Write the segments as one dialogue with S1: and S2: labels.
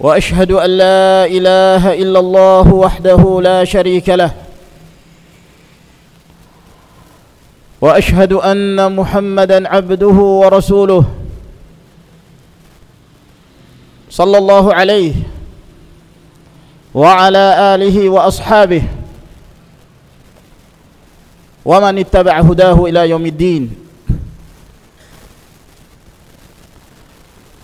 S1: وأشهد أن لا إله إلا الله وحده لا شريك له. وأشهد أن محمدا عبده ورسوله. صلى الله عليه وعلى آله وأصحابه. ومن اتبع هداه إلى يوم الدين.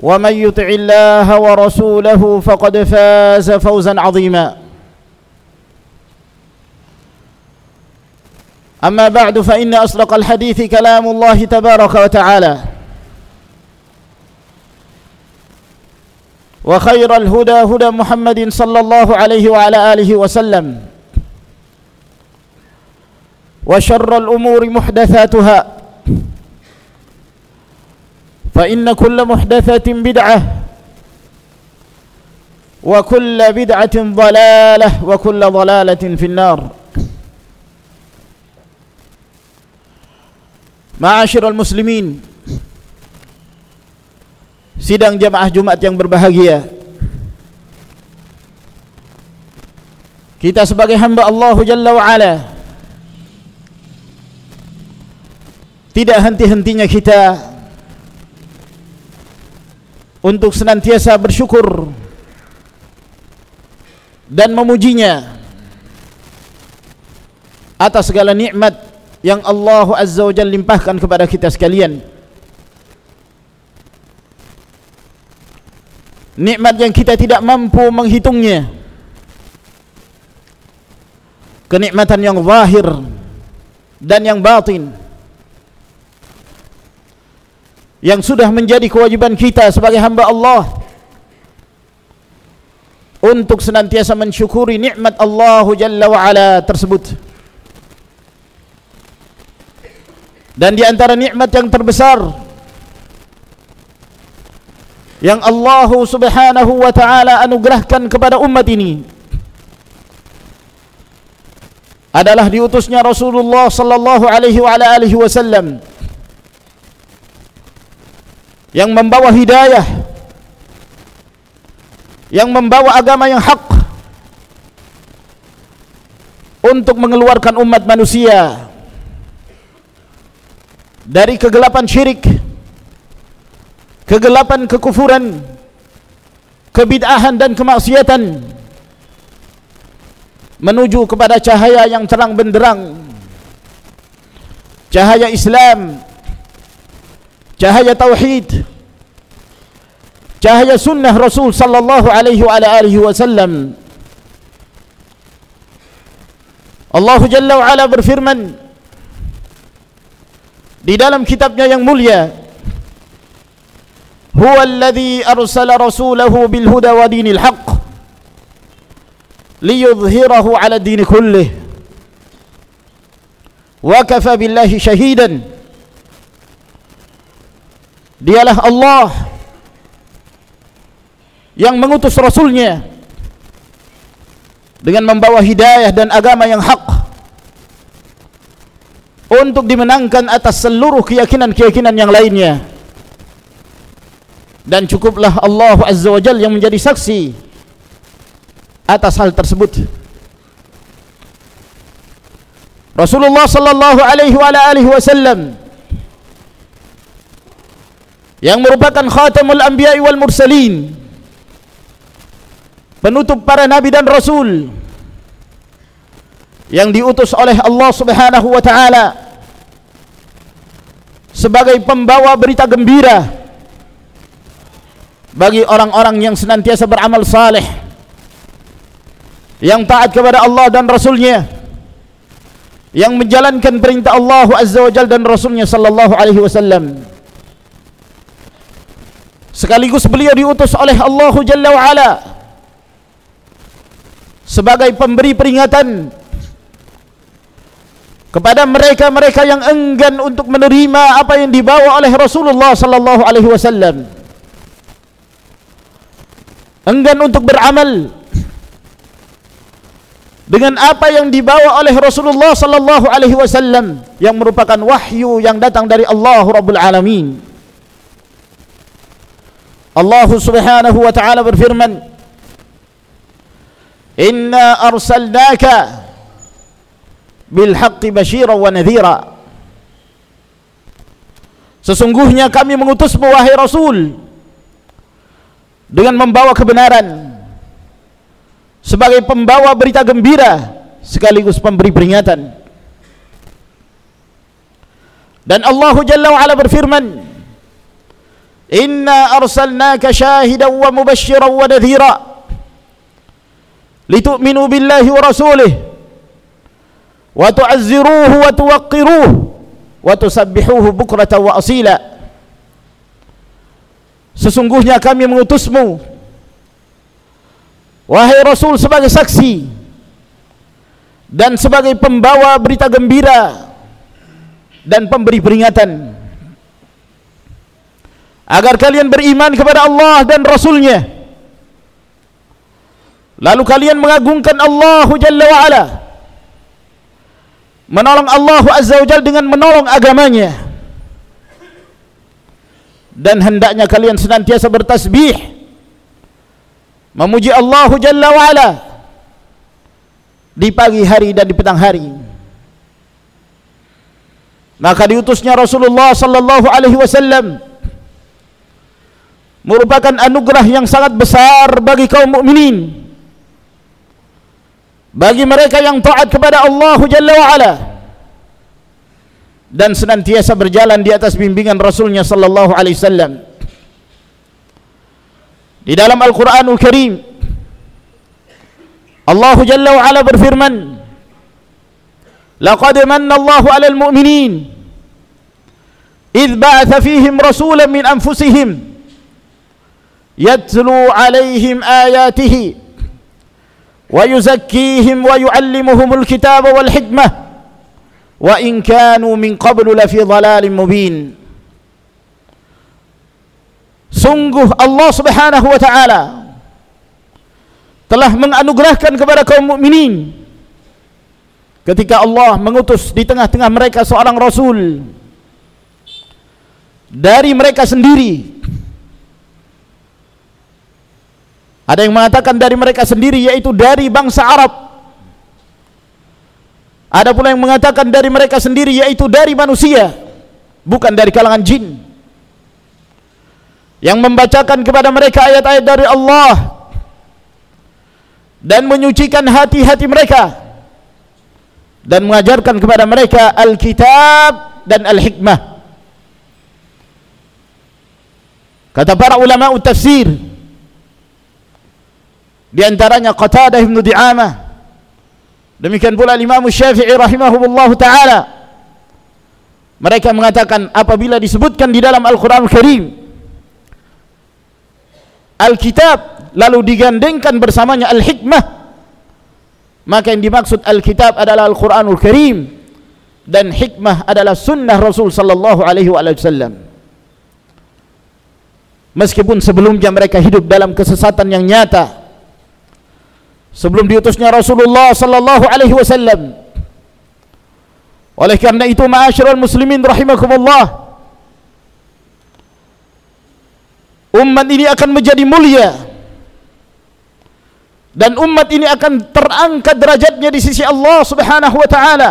S1: ومن يطع الله ورسوله فقد فاز فوزا عظيما. أما بعد فإن أصدق الحديث كلام الله تبارك وتعالى وخير الهدى هدى محمد صلى الله عليه وعلى آله وسلم وشر الأمور محدثاتها فإن كل محدثة بدعة وكل بدعة ضلالة وكل ضلالة في النار معاشر المسلمين sidang jamaah Jumat yang berbahagia kita sebagai hamba Allah Jalla wa Ala tidak henti-hentinya kita untuk senantiasa bersyukur dan memujinya atas segala nikmat yang Allah Azza wa Jalla limpahkan kepada kita sekalian. Nikmat yang kita tidak mampu menghitungnya. Kenikmatan yang zahir dan yang batin yang sudah menjadi kewajiban kita sebagai hamba Allah untuk senantiasa mensyukuri nikmat Allah Jalla wa Ala tersebut. Dan di antara nikmat yang terbesar yang Allah Subhanahu wa taala anugerahkan kepada umat ini adalah diutusnya Rasulullah sallallahu alaihi wa alihi wasallam yang membawa hidayah. Yang membawa agama yang hak. Untuk mengeluarkan umat manusia dari kegelapan syirik kegelapan kekufuran kebid'ahan dan kemaksiatan menuju kepada cahaya yang terang benderang cahaya Islam cahaya tauhid cahaya sunnah Rasul sallallahu alaihi wa alihi wasallam Allah Jalla wa Ala berfirman di dalam kitabnya yang mulia huwa alladhi arsala rasulahu bil huda wa dinil haqq liyudhhirahu ala din kullih wa kafa billahi shahidan dialah Allah yang mengutus rasulnya dengan membawa hidayah dan agama yang hak untuk dimenangkan atas seluruh keyakinan-keyakinan yang lainnya. Dan cukuplah Allah Azza wa Jal yang menjadi saksi atas hal tersebut. Rasulullah sallallahu alaihi wa alihi wasallam yang merupakan khatamul anbiya wal mursalin penutup para nabi dan rasul yang diutus oleh Allah Subhanahu wa taala sebagai pembawa berita gembira bagi orang-orang yang senantiasa beramal saleh yang taat kepada Allah dan rasulnya yang menjalankan perintah Allah Azza wa Jalla dan rasulnya sallallahu alaihi wasallam. Sekaligus beliau diutus oleh Allah Jalla wa Ala sebagai pemberi peringatan kepada mereka-mereka yang enggan untuk menerima apa yang dibawa oleh Rasulullah sallallahu alaihi wasallam. Enggan untuk beramal dengan apa yang dibawa oleh Rasulullah sallallahu alaihi wasallam yang merupakan wahyu yang datang dari Allah Rabbul Alamin. Allah Subhanahu wa taala berfirman Inna arsalnaka bil haqqi basyira wa nadhira. Sesungguhnya kami mengutusmu wahai Rasul dengan membawa kebenaran sebagai pembawa berita gembira sekaligus pemberi peringatan. Dan Allah Jalla wa ala berfirman Inna arsalnaka syahidan wa mubashiran wa nadhira litu'minu billahi wa rasulih wa tu'azziruhu wa tuwaqqiruhu wa tusabbihuhu bukratan wa asila Sesungguhnya kami mengutusmu Wahai Rasul sebagai saksi Dan sebagai pembawa berita gembira Dan pemberi peringatan agar kalian beriman kepada Allah dan Rasulnya lalu kalian mengagungkan Allah Jalla wa'ala. Menolong Allah Azza wa Jalla dengan menolong agamanya. Dan hendaknya kalian senantiasa bertasbih. Memuji Allah Jalla wa'ala. Di pagi hari dan di petang hari. Maka diutusnya Rasulullah sallallahu alaihi wasallam merupakan anugerah yang sangat besar bagi kaum mukminin bagi mereka yang taat kepada Allah Jalla wa Ala dan senantiasa berjalan di atas bimbingan Rasulnya sallallahu alaihi wasallam di dalam Al-Qur'anul Karim Allah Jalla wa Ala berfirman Laqad manna Allahu 'alal mu'minin idh ba'atha fihim rasulan min anfusihim يتلو عليهم آياته ويزكيهم ويعلمهم الكتاب والحكمة kanu كانوا من قبل fi dhalalin مبين Sungguh Allah subhanahu wa ta'ala telah menganugerahkan kepada kaum mukminin ketika Allah mengutus di tengah-tengah mereka seorang rasul dari mereka sendiri. Ada yang mengatakan dari mereka sendiri yaitu dari bangsa Arab. Ada pula yang mengatakan dari mereka sendiri yaitu dari manusia, bukan dari kalangan jin. Yang membacakan kepada mereka ayat-ayat dari Allah dan menyucikan hati-hati mereka dan mengajarkan kepada mereka Alkitab dan Al-Hikmah. Kata para ulama tafsir, di antaranya Qatadah bin Di'amah. Demikian pula Imam Syafi'i rahimahullah taala. Mereka mengatakan apabila disebutkan di dalam Al-Qur'an Al-Karim Al-Kitab lalu digandengkan bersamanya Al-Hikmah maka yang dimaksud Al-Kitab adalah Al-Qur'anul Karim dan hikmah adalah sunnah Rasul sallallahu alaihi wasallam. Meskipun sebelumnya mereka hidup dalam kesesatan yang nyata sebelum diutusnya Rasulullah sallallahu alaihi wasallam. Oleh karena itu ma'asyiral muslimin rahimakumullah umat ini akan menjadi mulia dan umat ini akan terangkat derajatnya di sisi Allah Subhanahu wa taala.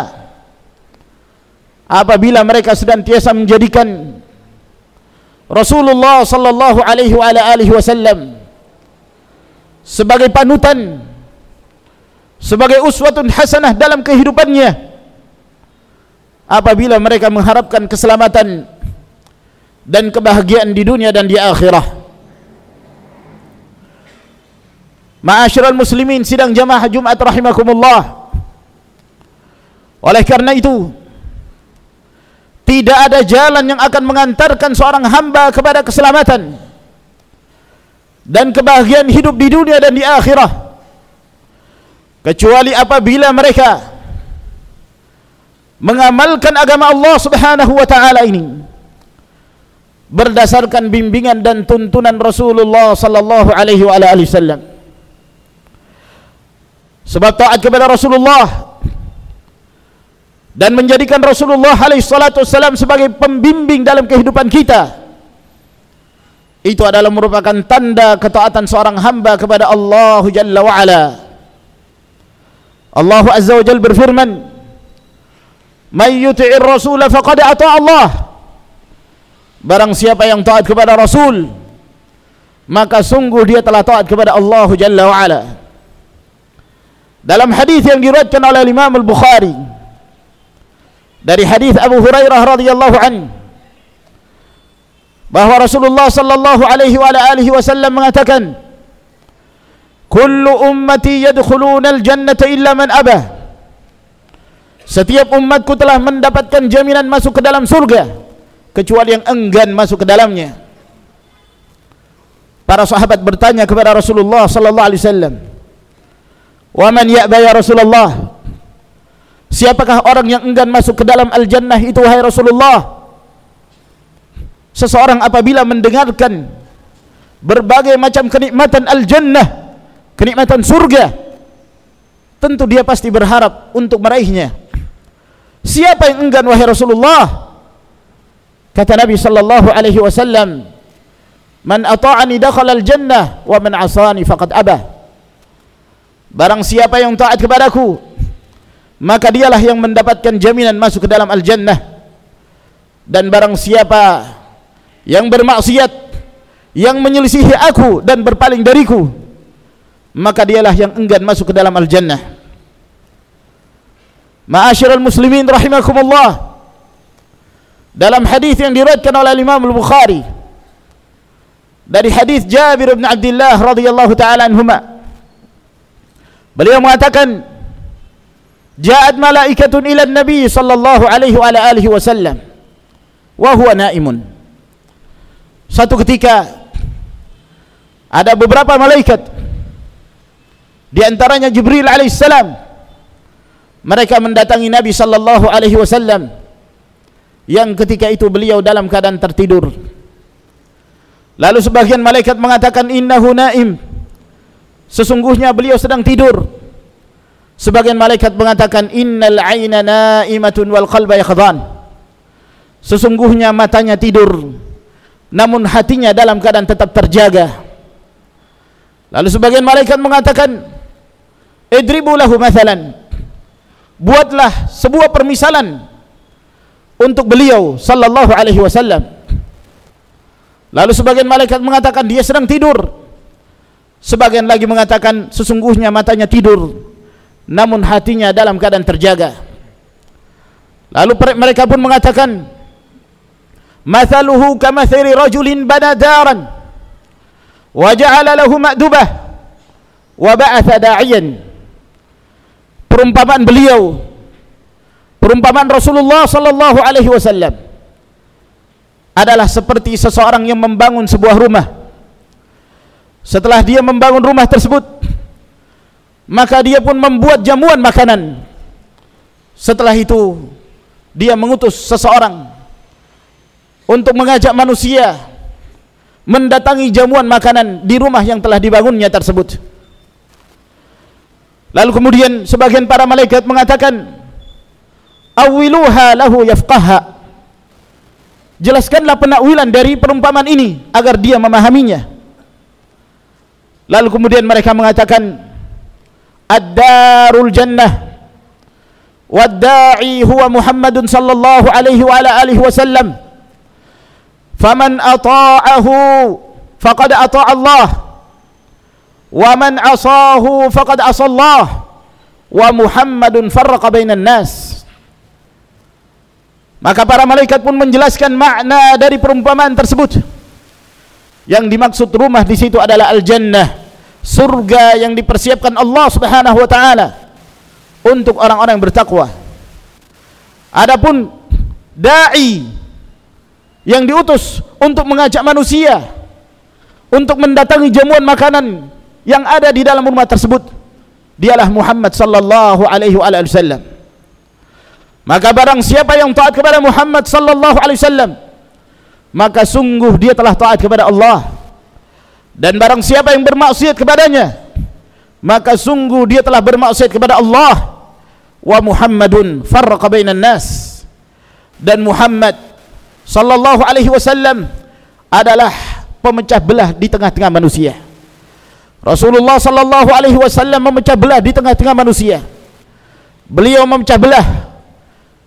S1: Apabila mereka senantiasa menjadikan Rasulullah sallallahu alaihi wa alihi wasallam sebagai panutan sebagai uswatun hasanah dalam kehidupannya. Apabila mereka mengharapkan keselamatan dan kebahagiaan di dunia dan di akhirah. Ma'asyiral muslimin sidang jamaah Jumat rahimakumullah. Oleh karena itu tidak ada jalan yang akan mengantarkan seorang hamba kepada keselamatan dan kebahagiaan hidup di dunia dan di akhirah kecuali apabila mereka mengamalkan agama Allah Subhanahu wa taala ini berdasarkan bimbingan dan tuntunan Rasulullah sallallahu alaihi wasallam. Sebab taat kepada Rasulullah dan menjadikan Rasulullah alaihi salatu wasallam sebagai pembimbing dalam kehidupan kita itu adalah merupakan tanda ketaatan seorang hamba kepada Allah Jalla wa ala Allah Azza wa Jalla berfirman Man yuti'ir rasul faqad ata Allah. Barang siapa yang taat kepada Rasul maka sungguh dia telah taat kepada Allah Jalla wa ala. Dalam hadis yang diriwayatkan oleh Imam Al-Bukhari dari hadis Abu Hurairah radhiyallahu an bahwa Rasulullah sallallahu alaihi wa alihi wasallam mengatakan kullu ummati yadkhuluna al-jannata illa man aba setiap umatku telah mendapatkan jaminan masuk ke dalam surga kecuali yang enggan masuk ke dalamnya para sahabat bertanya kepada Rasulullah sallallahu alaihi wasallam Wa man ya'ba ya Rasulullah? Siapakah orang yang enggan masuk ke dalam al-jannah itu wahai Rasulullah? Seseorang apabila mendengarkan berbagai macam kenikmatan al-jannah, kenikmatan surga, tentu dia pasti berharap untuk meraihnya. Siapa yang enggan wahai Rasulullah? Kata Nabi sallallahu alaihi wasallam, "Man ata'ani dakhala al-jannah wa man 'asani faqad abah." Barang siapa yang taat kepadaku Maka dialah yang mendapatkan jaminan masuk ke dalam al-jannah Dan barang siapa Yang bermaksiat Yang menyelisihi aku dan berpaling dariku Maka dialah yang enggan masuk ke dalam al-jannah Ma'asyiral muslimin rahimakumullah Dalam hadis yang diriwayatkan oleh Imam Al-Bukhari dari hadis Jabir bin Abdullah radhiyallahu taala anhuma Beliau mengatakan Ja'at malaikatun ila Nabi sallallahu alaihi wa alihi wasallam wa huwa naimun. Satu ketika ada beberapa malaikat di antaranya Jibril alaihissalam mereka mendatangi Nabi sallallahu alaihi wasallam yang ketika itu beliau dalam keadaan tertidur. Lalu sebagian malaikat mengatakan innahu naim Sesungguhnya beliau sedang tidur. Sebagian malaikat mengatakan innal aina naimatun wal qalba yakhdhan. Sesungguhnya matanya tidur namun hatinya dalam keadaan tetap terjaga. Lalu sebagian malaikat mengatakan idribu lahu mathalan. Buatlah sebuah permisalan untuk beliau sallallahu alaihi wasallam. Lalu sebagian malaikat mengatakan dia sedang tidur. Sebagian lagi mengatakan sesungguhnya matanya tidur namun hatinya dalam keadaan terjaga. Lalu mereka pun mengatakan Mathaluhu kamathiri rajulin bana daran wa ja'ala lahu ma'dubah wa ba'atha da'iyan Perumpamaan beliau perumpamaan Rasulullah sallallahu alaihi wasallam adalah seperti seseorang yang membangun sebuah rumah. Setelah dia membangun rumah tersebut maka dia pun membuat jamuan makanan. Setelah itu dia mengutus seseorang untuk mengajak manusia mendatangi jamuan makanan di rumah yang telah dibangunnya tersebut. Lalu kemudian sebagian para malaikat mengatakan awiluha lahu yafqaha. Jelaskanlah penakwilan dari perumpamaan ini agar dia memahaminya. Lalu kemudian mereka mengatakan ad-darul jannah. Wad-da'i huwa Muhammadun sallallahu alaihi wa ala alihi wasallam faman ata'ahu faqad ata'a Allah. Wa man asahu faqad asa Allah. Wa Muhammadun farraqa bainan nas. Maka para malaikat pun menjelaskan makna dari perumpamaan tersebut. Yang dimaksud rumah di situ adalah al-jannah surga yang dipersiapkan Allah Subhanahu wa taala untuk orang-orang yang bertakwa. Adapun dai yang diutus untuk mengajak manusia untuk mendatangi jamuan makanan yang ada di dalam rumah tersebut dialah Muhammad sallallahu alaihi wasallam. Maka barang siapa yang taat kepada Muhammad sallallahu alaihi wasallam maka sungguh dia telah taat kepada Allah. Dan barang siapa yang bermaksiat kepadanya maka sungguh dia telah bermaksiat kepada Allah. Wa Muhammadun farraqa bainan nas. Dan Muhammad sallallahu alaihi wasallam adalah pemecah belah di tengah-tengah manusia. Rasulullah sallallahu alaihi wasallam memecah belah di tengah-tengah manusia. Beliau memecah belah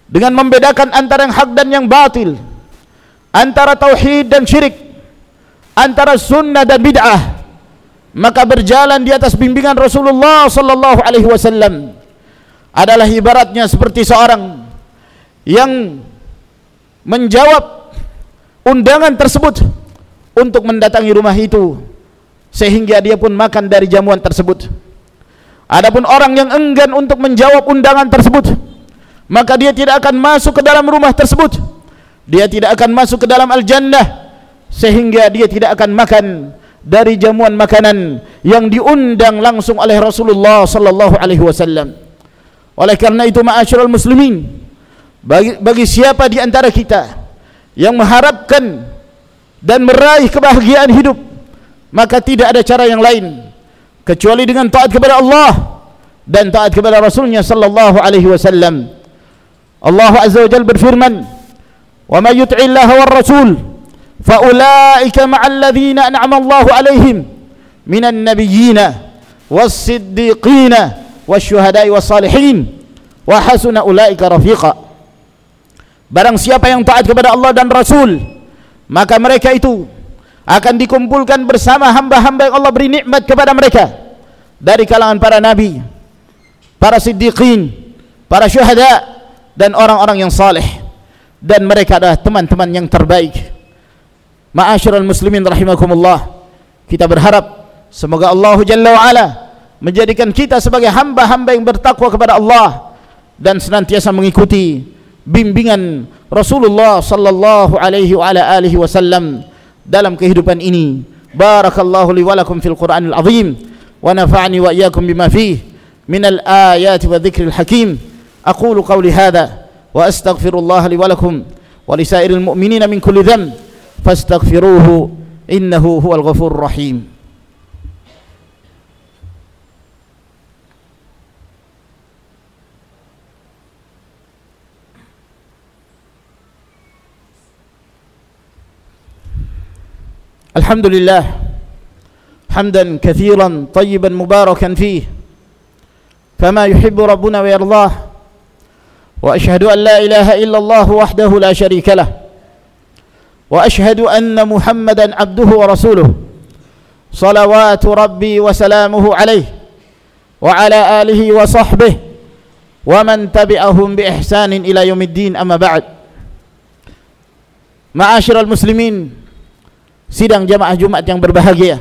S1: dengan membedakan antara yang hak dan yang batil, antara tauhid dan syirik, antara sunnah dan bid'ah. Maka berjalan di atas bimbingan Rasulullah sallallahu alaihi wasallam adalah ibaratnya seperti seorang yang menjawab undangan tersebut untuk mendatangi rumah itu sehingga dia pun makan dari jamuan tersebut. Adapun orang yang enggan untuk menjawab undangan tersebut maka dia tidak akan masuk ke dalam rumah tersebut. Dia tidak akan masuk ke dalam al-jannah sehingga dia tidak akan makan dari jamuan makanan yang diundang langsung oleh Rasulullah sallallahu alaihi wasallam. Oleh karena itu ma'asyiral muslimin bagi, bagi siapa di antara kita yang mengharapkan dan meraih kebahagiaan hidup maka tidak ada cara yang lain kecuali dengan taat kepada Allah dan taat kepada Rasulnya sallallahu alaihi wasallam. Allah azza wa jalla berfirman wa may yuti'i Allah war rasul fa ulaika ma'al ladzina an'ama Allah alaihim minan nabiyyin was siddiqin was syuhada'i was salihin wa hasuna ulaika rafiqa Barang siapa yang taat kepada Allah dan Rasul Maka mereka itu Akan dikumpulkan bersama hamba-hamba yang Allah beri nikmat kepada mereka. Dari kalangan para nabi Para siddiqin Para syuhada Dan orang-orang yang saleh. Dan mereka adalah teman-teman yang terbaik. Ma'asyurul muslimin rahimakumullah. Kita berharap Semoga Allah Jalla wa'ala Menjadikan kita sebagai hamba-hamba yang bertakwa kepada Allah Dan senantiasa mengikuti bimbingan Rasulullah sallallahu alaihi wa ala alihi wasallam dalam kehidupan ini. Barakallahu li wa lakum fil qur'anil azim. Wa nafa'ni wa iyyakum bima fihi min al ayati wa dhikril hakim. Aqulu qawli hadha. Wa astaghfirullah li wa lakum. Wa li sa'iril mu'minina min kulli dhanb الحمد لله حمدا كثيرا طيبا مباركا فيه كما يحب ربنا ويرضاه وأشهد أن لا إله إلا الله وحده لا شريك له وأشهد أن محمدا عبده ورسوله صلوات ربي وسلامه عليه وعلى آله وصحبه ومن تبعهم بإحسان إلى يوم الدين. أما بعد معاشر المسلمين sidang jamaah Jumat yang berbahagia.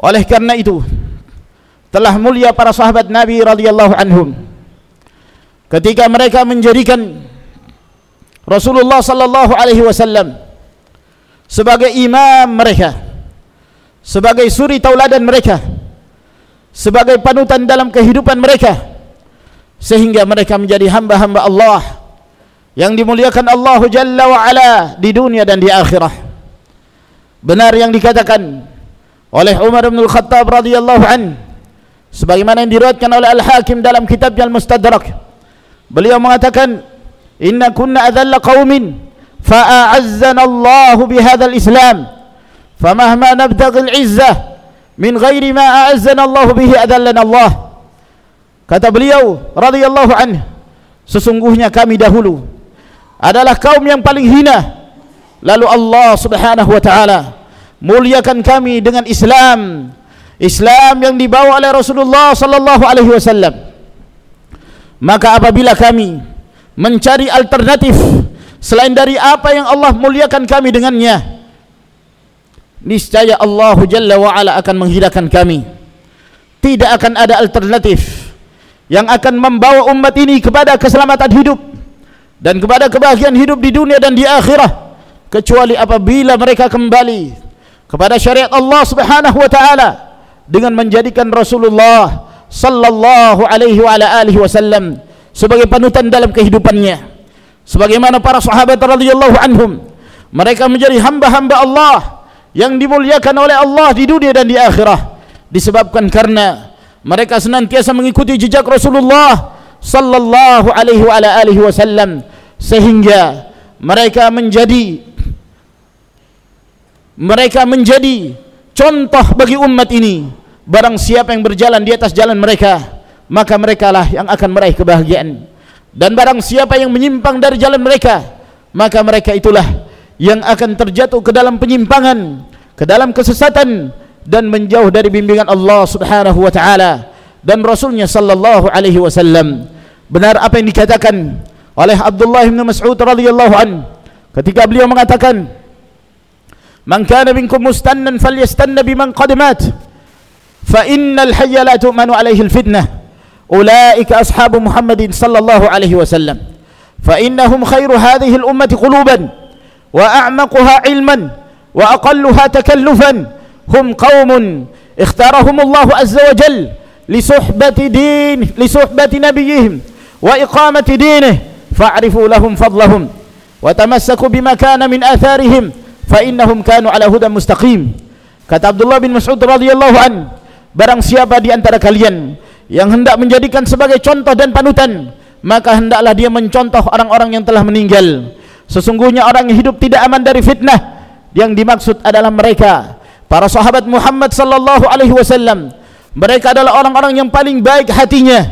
S1: Oleh karena itu, telah mulia para sahabat Nabi radhiyallahu anhum ketika mereka menjadikan Rasulullah sallallahu alaihi wasallam sebagai imam mereka, sebagai suri tauladan mereka, sebagai panutan dalam kehidupan mereka sehingga mereka menjadi hamba-hamba Allah yang dimuliakan Allah Jalla wa ala di dunia dan di akhirat benar yang dikatakan oleh Umar bin Al-Khattab radhiyallahu an. Sebagaimana yang diriwayatkan oleh Al-Hakim dalam kitab Al-Mustadrak. Beliau mengatakan inna kunna adalla qaumin fa'azzana Allah bihadzal Islam. Famahma nabtaghi al-izzah min ghairi ma a'azzana Allah bihi adallana Allah. Kata beliau radhiyallahu anhu sesungguhnya kami dahulu adalah kaum yang paling hina lalu Allah Subhanahu wa taala muliakan kami dengan Islam. Islam yang dibawa oleh Rasulullah sallallahu alaihi wasallam. Maka apabila kami mencari alternatif selain dari apa yang Allah muliakan kami dengannya niscaya Allah jalla wa ala akan menghidupkan kami. Tidak akan ada alternatif yang akan membawa umat ini kepada keselamatan hidup dan kepada kebahagiaan hidup di dunia dan di akhirah kecuali apabila mereka kembali kepada syariat Allah Subhanahu wa taala dengan menjadikan Rasulullah sallallahu alaihi wa alihi wasallam sebagai panutan dalam kehidupannya. Sebagaimana para sahabat radhiyallahu anhum mereka menjadi hamba-hamba Allah yang dimuliakan oleh Allah di dunia dan di akhirah. Disebabkan karena mereka senantiasa mengikuti jejak Rasulullah sallallahu alaihi wa alihi wasallam sehingga mereka menjadi mereka menjadi contoh bagi umat ini. Barang siapa yang berjalan di atas jalan mereka Maka mereka lah yang akan meraih kebahagiaan. Dan barang siapa yang menyimpang dari jalan mereka Maka mereka itulah Yang akan terjatuh ke dalam penyimpangan Ke dalam kesesatan Dan menjauh dari bimbingan Allah subhanahu wa ta'ala Dan Rasulnya sallallahu alaihi wasallam. Benar apa yang dikatakan Oleh Abdullah bin Mas'ud radhiyallahu an Ketika beliau mengatakan Man kana minkum mustannan falyastanna biman qad mat فإن الحي لا تؤمن عليه الفتنة. أولئك أصحاب محمد صلى الله عليه وسلم. فإنهم خير هذه الأمة قلوبا وأعمقها علما وأقلها تكلفا. هم قوم اختارهم الله عز وجل لصحبة دين لصحبة نبيهم وإقامة دينه. فاعرفوا لهم فضلهم وتمسكوا بما كان من آثارهم fa innahum kanu ala hudan mustaqim. Kata Abdullah bin Mas'ud radhiyallahu an barang siapa di antara kalian yang hendak menjadikan sebagai contoh dan panutan maka hendaklah dia mencontoh orang-orang yang telah meninggal. Sesungguhnya orang yang hidup tidak aman dari fitnah. Yang dimaksud adalah mereka. Para sahabat Muhammad sallallahu alaihi wasallam mereka adalah orang-orang yang paling baik hatinya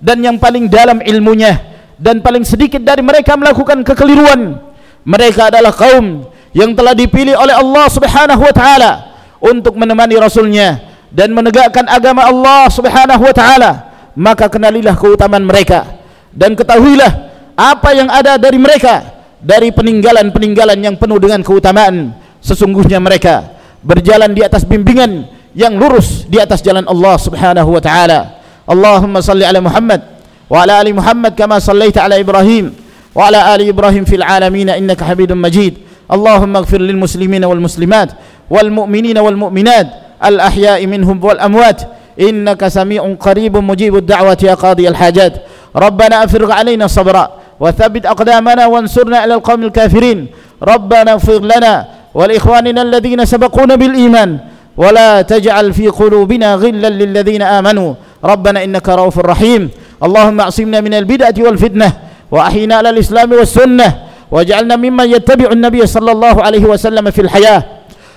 S1: dan yang paling dalam ilmunya dan paling sedikit dari mereka melakukan kekeliruan. Mereka adalah kaum yang telah dipilih oleh Allah Subhanahu wa taala untuk menemani rasulnya dan menegakkan agama Allah Subhanahu wa taala maka kenalilah keutamaan mereka dan ketahuilah apa yang ada dari mereka dari peninggalan-peninggalan yang penuh dengan keutamaan sesungguhnya mereka berjalan di atas bimbingan yang lurus di atas jalan Allah Subhanahu wa taala. Allahumma salli ala Muhammad wa ala ali Muhammad kama sallaita ala Ibrahim wa ala ali Ibrahim fil alamin innaka Hamidum Majid Wal muslimat wal mu'minina wal mu'minat الأحياء منهم والأموات إنك سميع قريب مجيب الدعوة يا قاضي الحاجات ربنا أفرغ علينا صبرا وثبت أقدامنا وانصرنا على القوم الكافرين ربنا اغفر لنا ولإخواننا الذين سبقونا بالإيمان ولا تجعل في قلوبنا غلا للذين آمنوا ربنا إنك رؤوف رحيم اللهم اعصمنا من البدعة والفتنة وأحينا على الإسلام والسنة واجعلنا ممن يتبع النبي صلى الله عليه وسلم في الحياة.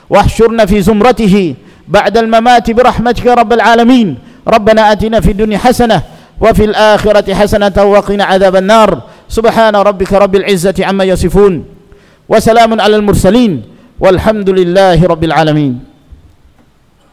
S1: واحشرنا في زمرته بعد الممات برحمتك رب العالمين. ربنا آتنا في الدنيا حسنة وفي الآخرة حسنة وقنا عذاب النار. سبحان ربك رب العزة عما يصفون. وسلام على المرسلين. والحمد لله رب العالمين.